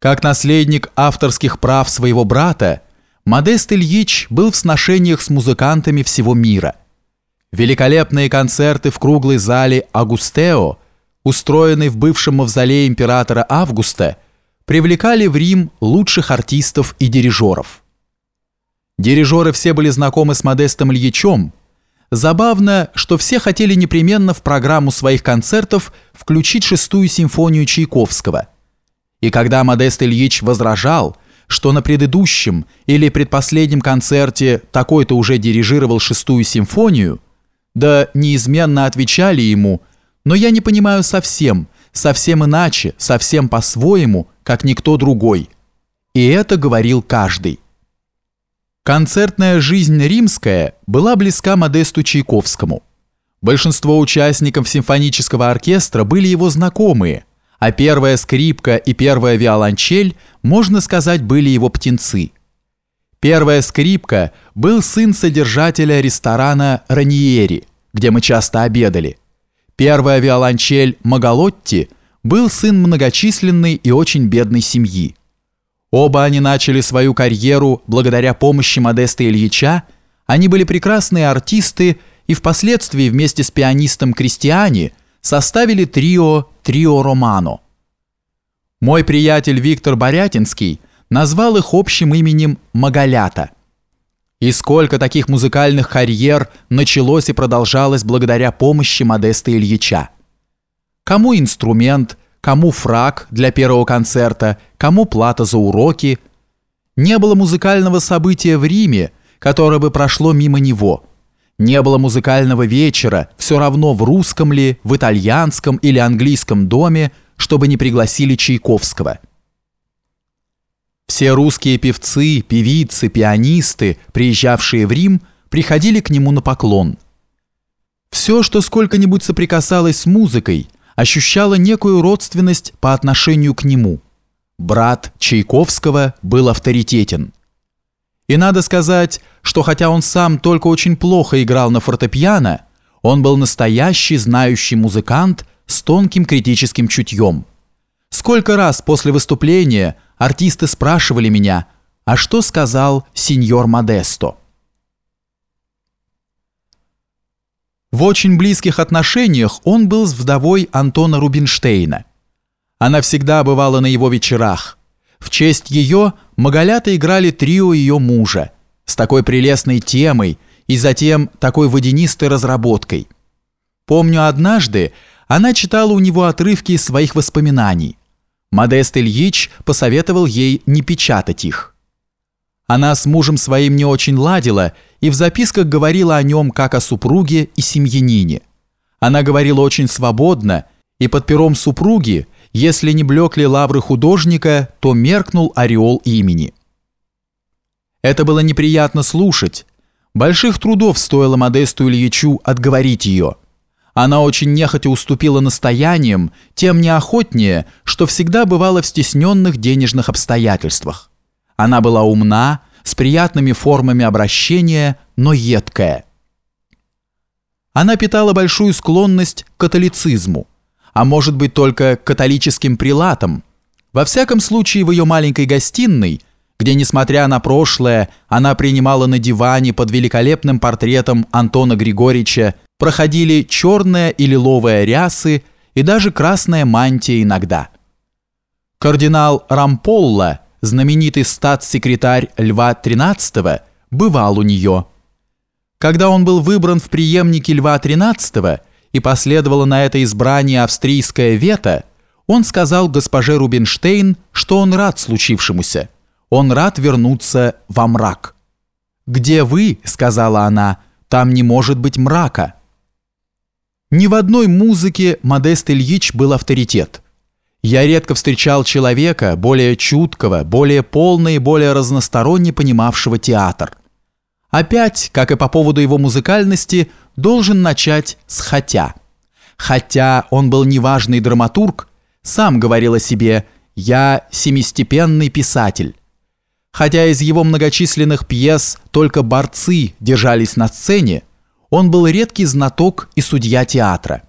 Как наследник авторских прав своего брата, Модест Ильич был в сношениях с музыкантами всего мира. Великолепные концерты в круглой зале «Агустео», устроенной в бывшем мавзолее императора Августа, привлекали в Рим лучших артистов и дирижеров. Дирижеры все были знакомы с Модестом Ильичем. Забавно, что все хотели непременно в программу своих концертов включить шестую симфонию Чайковского – и когда Модест Ильич возражал, что на предыдущем или предпоследнем концерте такой-то уже дирижировал шестую симфонию, да неизменно отвечали ему, но я не понимаю совсем, совсем иначе, совсем по-своему, как никто другой. И это говорил каждый. Концертная жизнь римская была близка Модесту Чайковскому. Большинство участников симфонического оркестра были его знакомые, а первая скрипка и первая виолончель, можно сказать, были его птенцы. Первая скрипка был сын содержателя ресторана Раниери, где мы часто обедали. Первая виолончель Магалотти был сын многочисленной и очень бедной семьи. Оба они начали свою карьеру благодаря помощи Модеста Ильича, они были прекрасные артисты и впоследствии вместе с пианистом Кристиани составили трио «Трио Романо». Мой приятель Виктор Борятинский назвал их общим именем «Маголята». И сколько таких музыкальных карьер началось и продолжалось благодаря помощи Модеста Ильича. Кому инструмент, кому фраг для первого концерта, кому плата за уроки. Не было музыкального события в Риме, которое бы прошло мимо него – не было музыкального вечера, все равно в русском ли, в итальянском или английском доме, чтобы не пригласили Чайковского. Все русские певцы, певицы, пианисты, приезжавшие в Рим, приходили к нему на поклон. Все, что сколько-нибудь соприкасалось с музыкой, ощущало некую родственность по отношению к нему. Брат Чайковского был авторитетен. И надо сказать, что хотя он сам только очень плохо играл на фортепиано, он был настоящий знающий музыкант с тонким критическим чутьем. Сколько раз после выступления артисты спрашивали меня, а что сказал сеньор Модесто? В очень близких отношениях он был с вдовой Антона Рубинштейна. Она всегда бывала на его вечерах, в честь ее Маголята играли трио ее мужа с такой прелестной темой и затем такой водянистой разработкой. Помню однажды она читала у него отрывки из своих воспоминаний. Модест Ильич посоветовал ей не печатать их. Она с мужем своим не очень ладила и в записках говорила о нем как о супруге и семьянине. Она говорила очень свободно, и под пером супруги – если не блекли лавры художника, то меркнул ореол имени. Это было неприятно слушать. Больших трудов стоило Модесту Ильичу отговорить ее. Она очень нехотя уступила настояниям, тем неохотнее, что всегда бывала в стесненных денежных обстоятельствах. Она была умна, с приятными формами обращения, но едкая. Она питала большую склонность к католицизму а может быть только католическим прилатом. Во всяком случае, в ее маленькой гостиной, где, несмотря на прошлое, она принимала на диване под великолепным портретом Антона Григорьевича, проходили черная и лиловая рясы и даже красная мантия иногда. Кардинал Рамполла, знаменитый статс-секретарь Льва XIII, бывал у нее. Когда он был выбран в преемнике Льва XIII, и последовало на это избрание австрийское вето, он сказал госпоже Рубинштейн, что он рад случившемуся. Он рад вернуться во мрак. «Где вы?» – сказала она. «Там не может быть мрака». Ни в одной музыке Модест Ильич был авторитет. Я редко встречал человека, более чуткого, более полно и более разносторонне понимавшего театр. Опять, как и по поводу его музыкальности, должен начать с «хотя». Хотя он был неважный драматург, сам говорил о себе «я семистепенный писатель». Хотя из его многочисленных пьес только борцы держались на сцене, он был редкий знаток и судья театра.